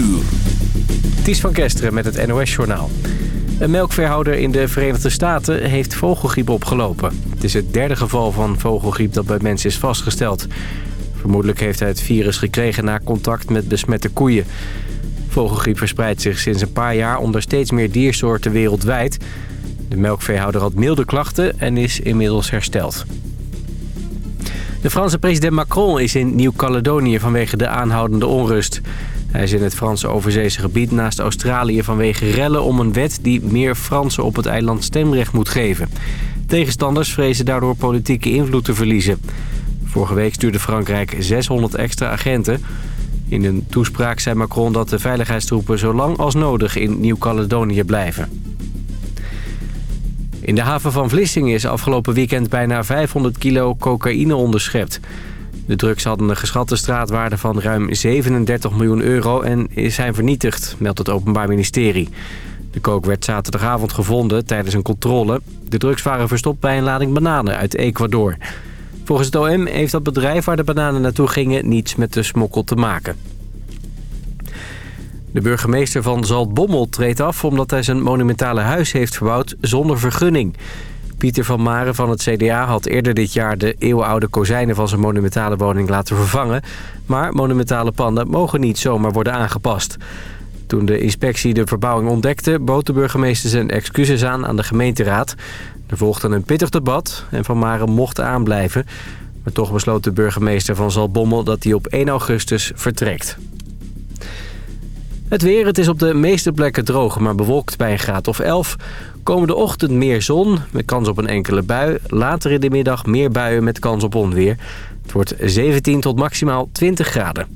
uur. Ties van Kesteren met het NOS-journaal. Een melkveehouder in de Verenigde Staten heeft vogelgriep opgelopen. Het is het derde geval van vogelgriep dat bij mensen is vastgesteld. Vermoedelijk heeft hij het virus gekregen na contact met besmette koeien. Vogelgriep verspreidt zich sinds een paar jaar onder steeds meer diersoorten wereldwijd. De melkveehouder had milde klachten en is inmiddels hersteld. De Franse president Macron is in Nieuw-Caledonië vanwege de aanhoudende onrust. Hij is in het Franse overzeese gebied naast Australië vanwege rellen om een wet die meer Fransen op het eiland stemrecht moet geven. Tegenstanders vrezen daardoor politieke invloed te verliezen. Vorige week stuurde Frankrijk 600 extra agenten. In een toespraak zei Macron dat de veiligheidstroepen zo lang als nodig in Nieuw-Caledonië blijven. In de haven van Vlissingen is afgelopen weekend bijna 500 kilo cocaïne onderschept. De drugs hadden een geschatte straatwaarde van ruim 37 miljoen euro en zijn vernietigd, meldt het Openbaar Ministerie. De kook werd zaterdagavond gevonden tijdens een controle. De drugs waren verstopt bij een lading bananen uit Ecuador. Volgens het OM heeft dat bedrijf waar de bananen naartoe gingen niets met de smokkel te maken. De burgemeester van Zaltbommel treedt af omdat hij zijn monumentale huis heeft verbouwd zonder vergunning. Pieter van Maren van het CDA had eerder dit jaar de eeuwenoude kozijnen van zijn monumentale woning laten vervangen. Maar monumentale panden mogen niet zomaar worden aangepast. Toen de inspectie de verbouwing ontdekte, bood de burgemeester zijn excuses aan aan de gemeenteraad. Er volgde een pittig debat en Van Maren mocht aanblijven. Maar toch besloot de burgemeester van Zaltbommel dat hij op 1 augustus vertrekt. Het weer, het is op de meeste plekken droog, maar bewolkt bij een graad of 11. Komende ochtend meer zon, met kans op een enkele bui. Later in de middag meer buien met kans op onweer. Het wordt 17 tot maximaal 20 graden.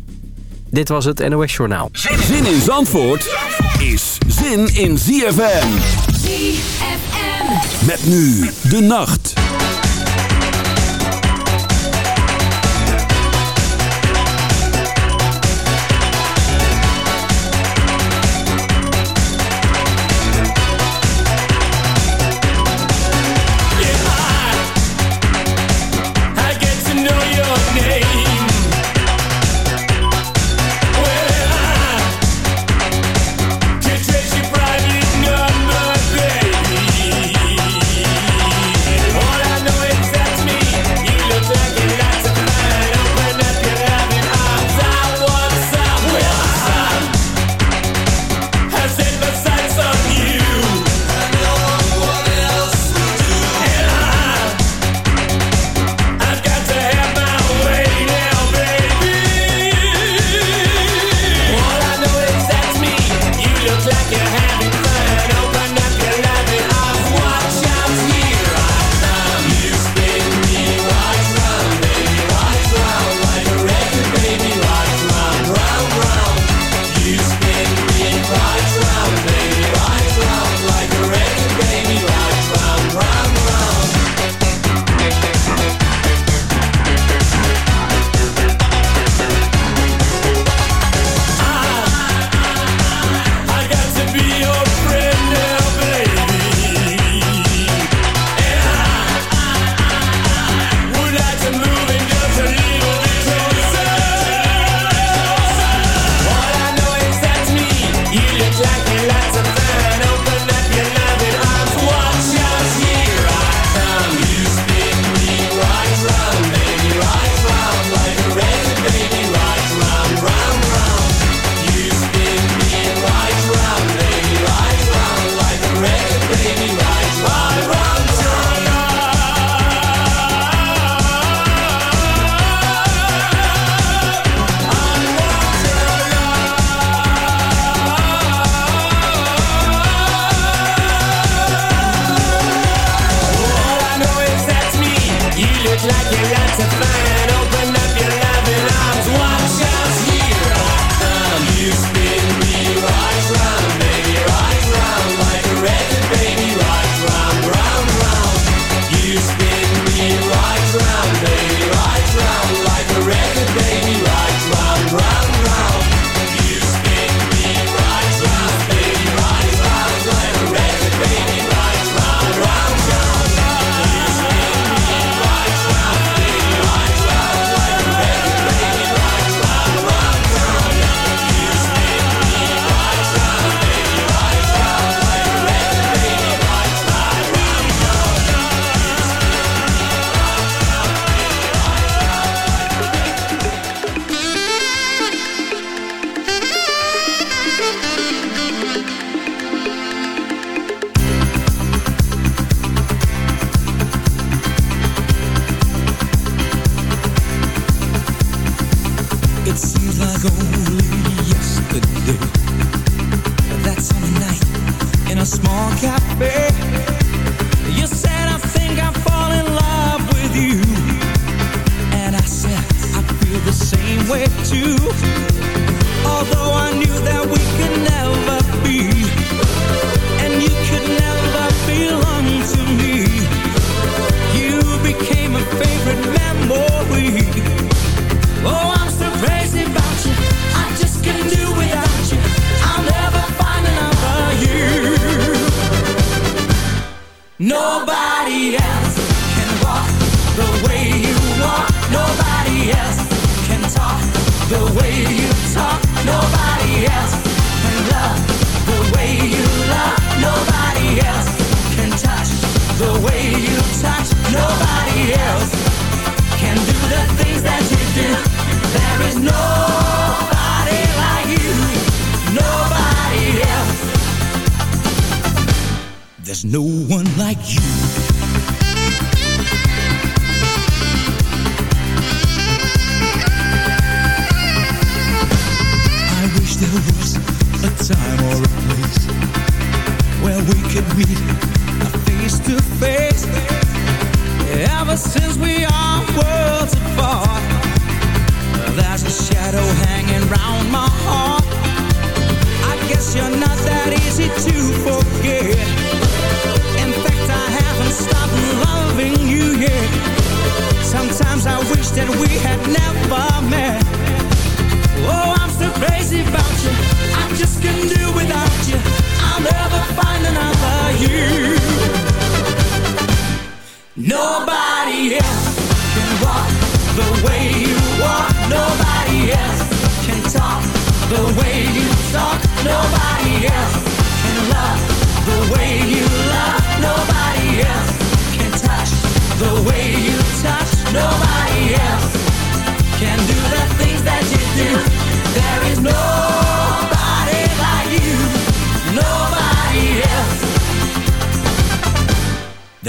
Dit was het NOS Journaal. Zin in Zandvoort is zin in ZFM. ZFM. Met nu de nacht.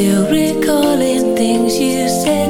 Still recalling things you said.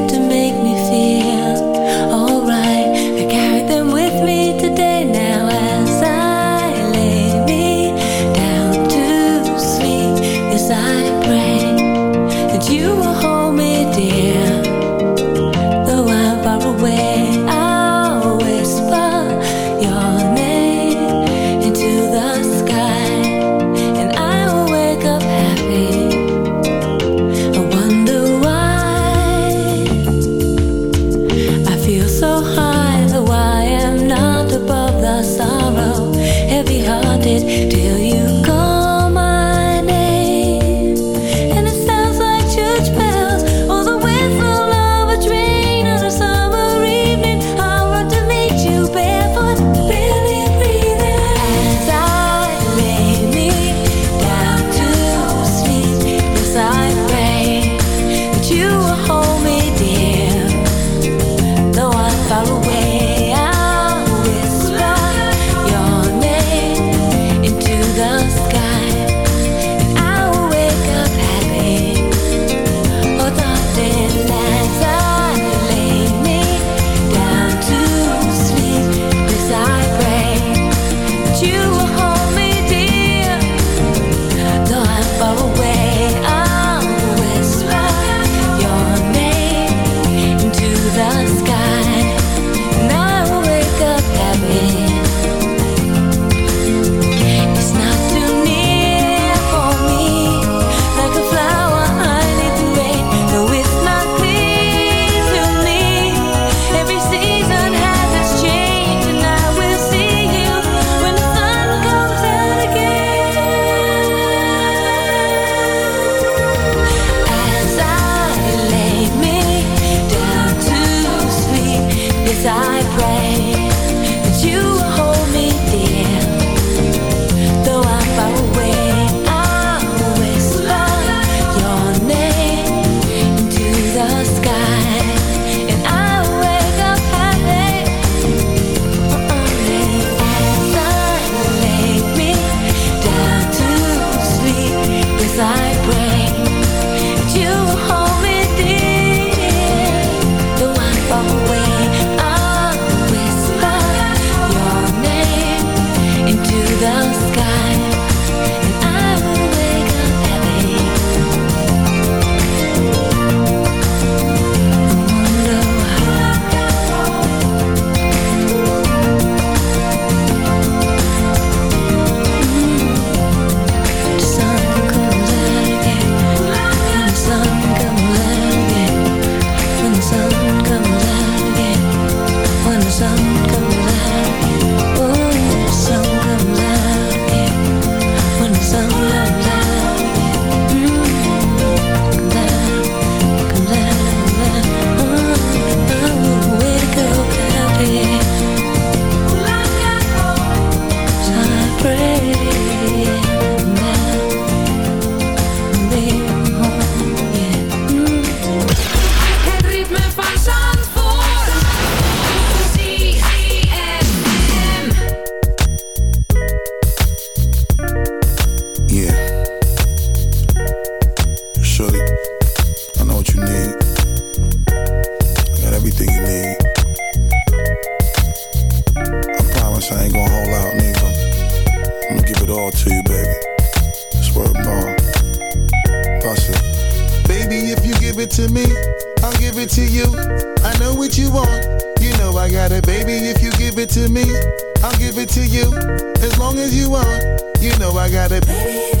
I know what you need. I got everything you need. I promise I ain't gonna hold out nigga. I'm gonna give it all to you, baby. It's word bond. Pasa. Baby, if you give it to me, I'll give it to you. I know what you want. You know I got it, baby. If you give it to me, I'll give it to you. As long as you want, you know I got it. Baby,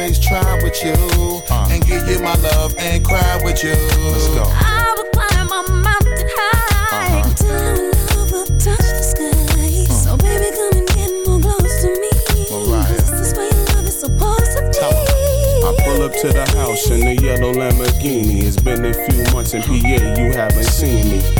always try with you. Uh. And give you my love and cry with you. Let's go. I will climb a mountain high uh-huh. until our love will touch the sky. Hmm. So baby, come and get more close to me. Mariah. This is where your love is supposed to be. I pull up to the house in the yellow Lamborghini. It's been a few months in PA, you haven't seen me.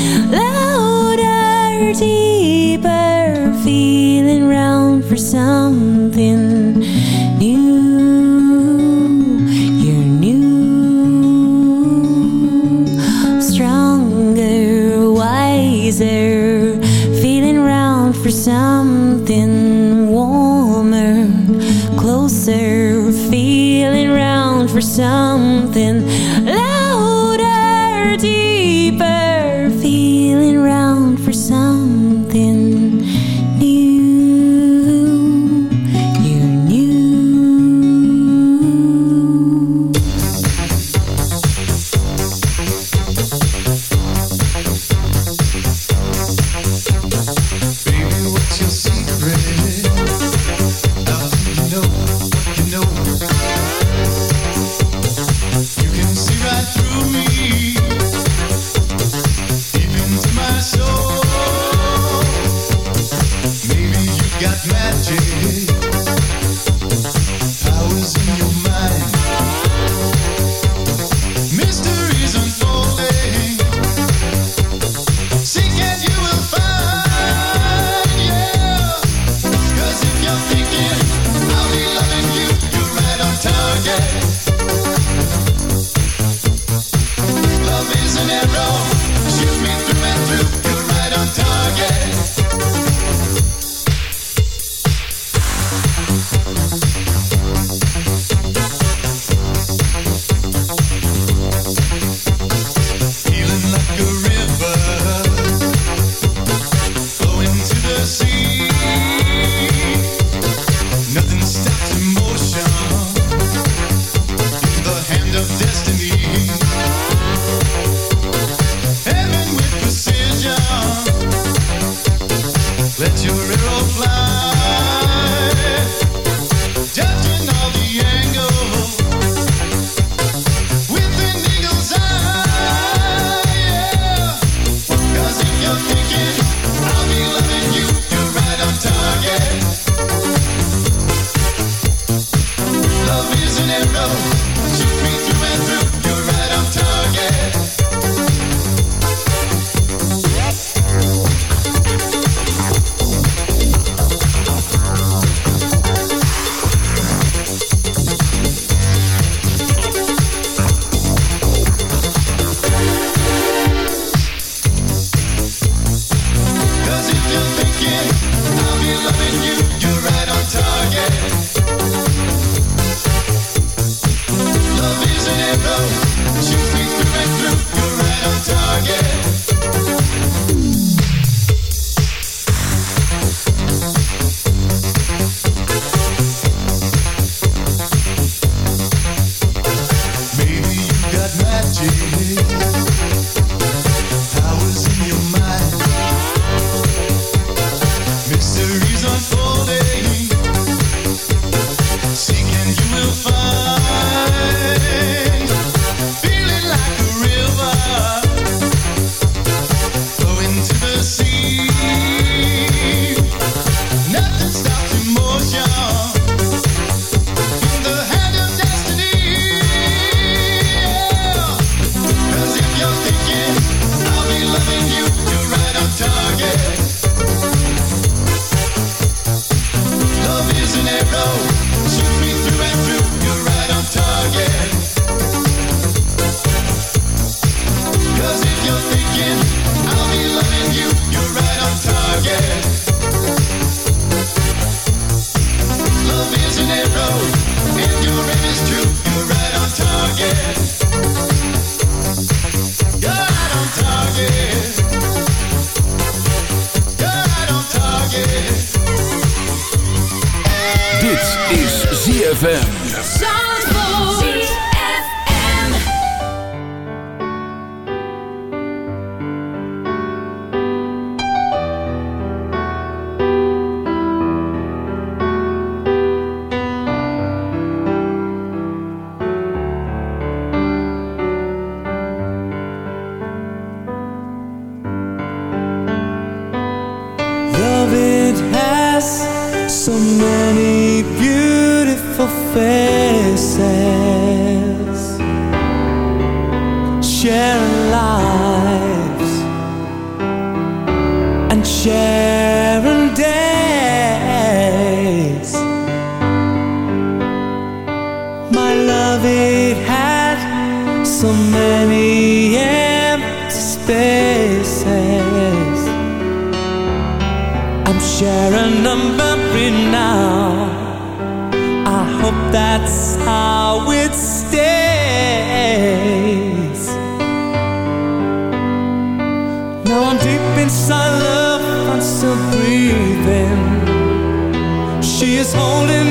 Shoot me through and faces. I'm sharing a memory now. I hope that's how it stays. Now I'm deep inside love, I'm still breathing. She is holding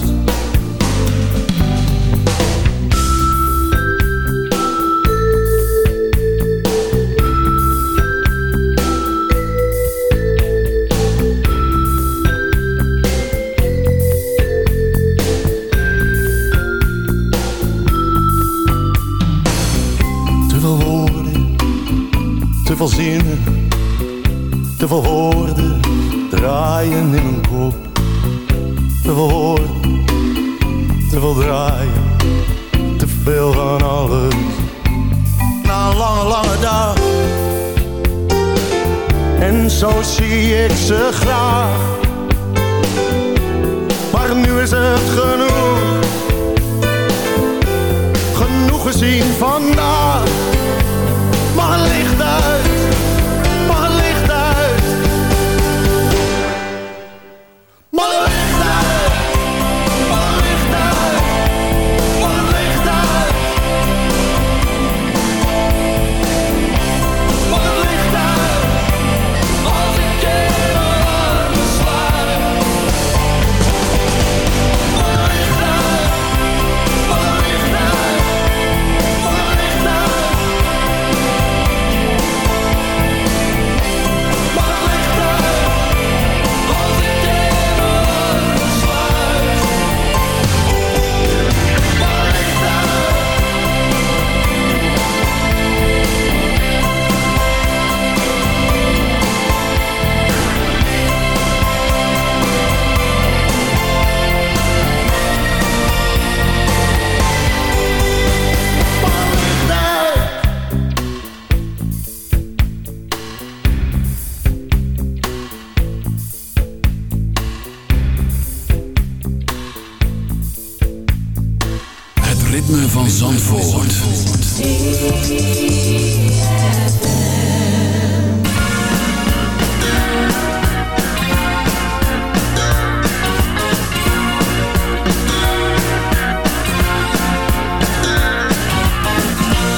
Ritme van Zandvoort.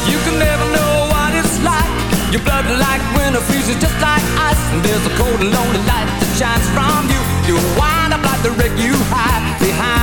You can never know what it's like. Your blood like winter freezes just like ice. And there's a cold and lonely light that shines from you. You wind up like the wreck you hide behind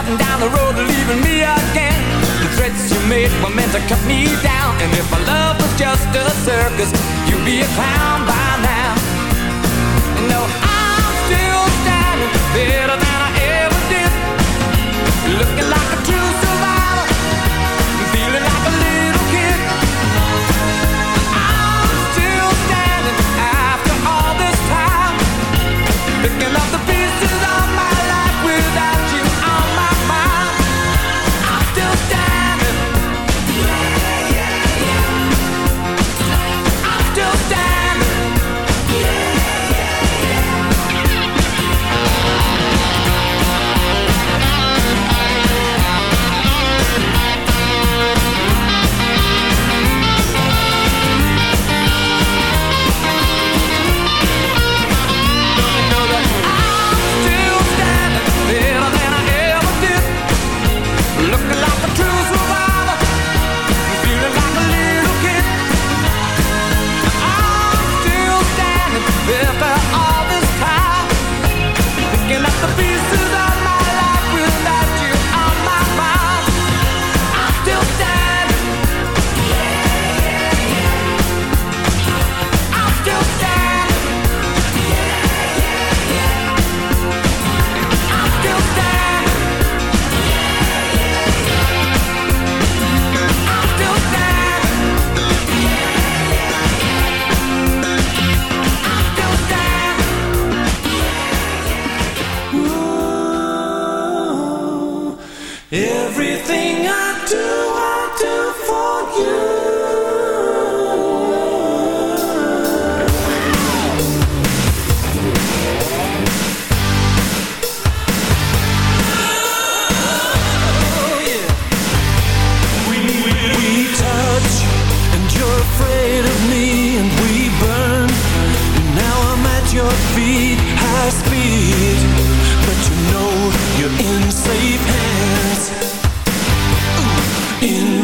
starting down the road leaving me again. The threats you made were meant to cut me down. And if my love was just a circus You'd be a clown by now. No, I'm still standing Better than I ever did. Looking like a true survivor Feeling like a little kid. I'm still standing After all this time. Picking up the